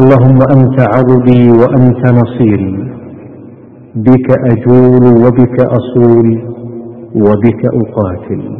اللهم أنت عضدي وأنت نصيري. بك أجول وبك أصول وبك أقاتل.